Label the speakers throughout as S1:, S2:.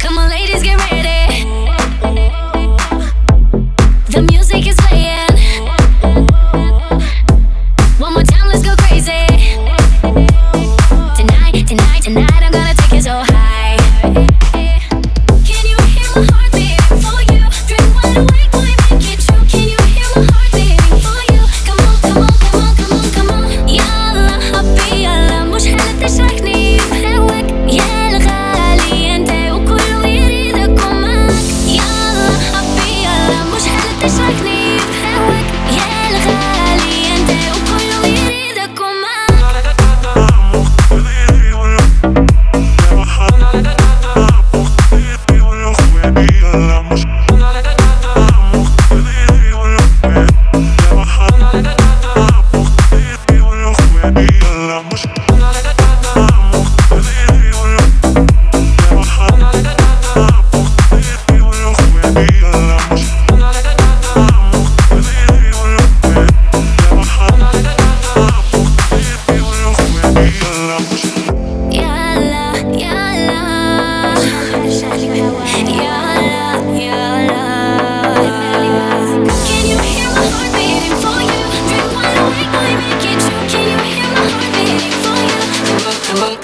S1: Come on, ladies, get ready. The music is playing.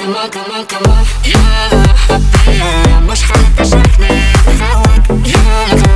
S1: كما كما كما. يا حبي مش حتشاركني بهواك يا